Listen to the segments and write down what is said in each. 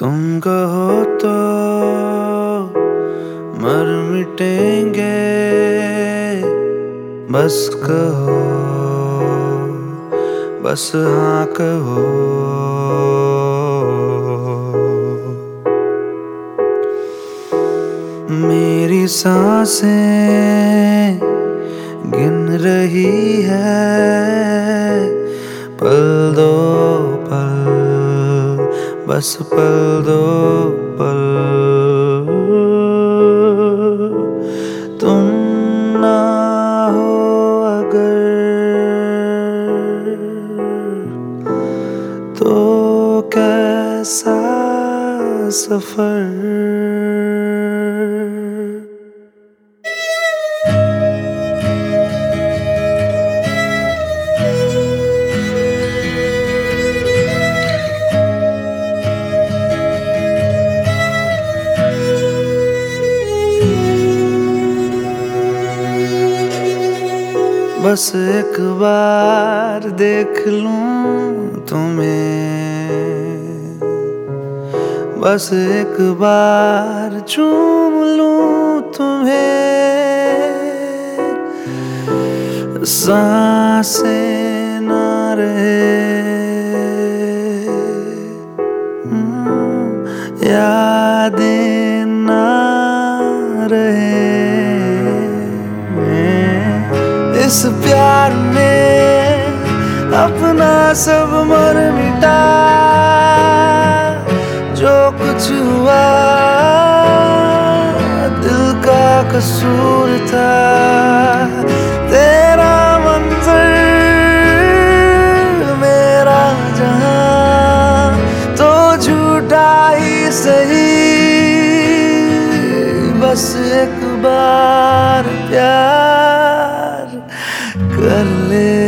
तुम कहो तो मर मिटेंगे। बस कहो, बस हाँ कहो। मेरी साँसें गिन रही है, पल दो बस पल दो पल। तुम ना हो अगर। तो कैसा सफ़र? बस एक बार देख लूँ तुम्हें। बस एक बार चूम लूँ तुम्हें। साँसें ना रहे। हम्म, यादें इस प्यार में अपना सब मर मिटा। जो कुछ हुआ, दिल का कसूर था। तेरा मंजर मेरा जहाँ तो झूठा ही सही। बस एक बार प्यार live.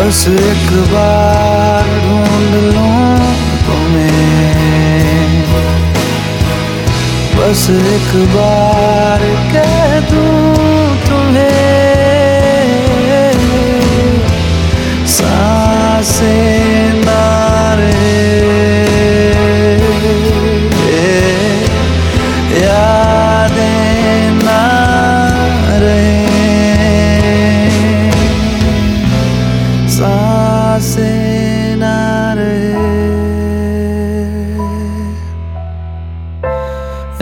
बस एक बार ढूंढ लूँ तुम्हें। बस एक बार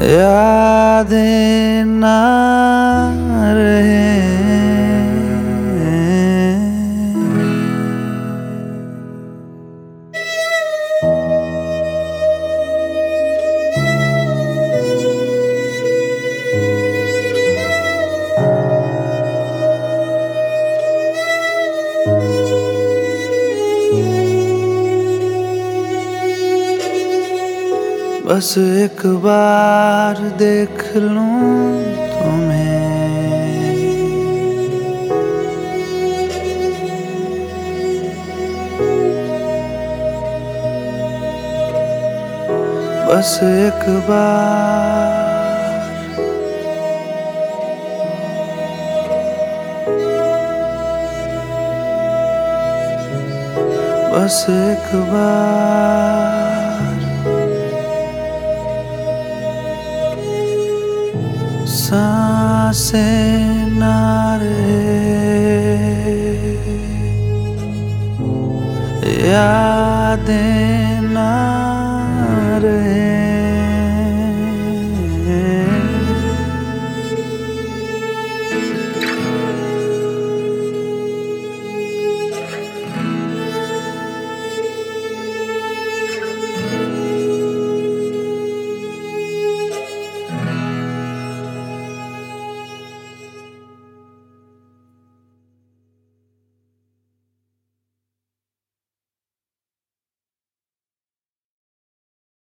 यादें ना रहे। बस एक बार देख लूँ तुम्हें। बस एक बार बस एक बार। साँसें ना रहे यादें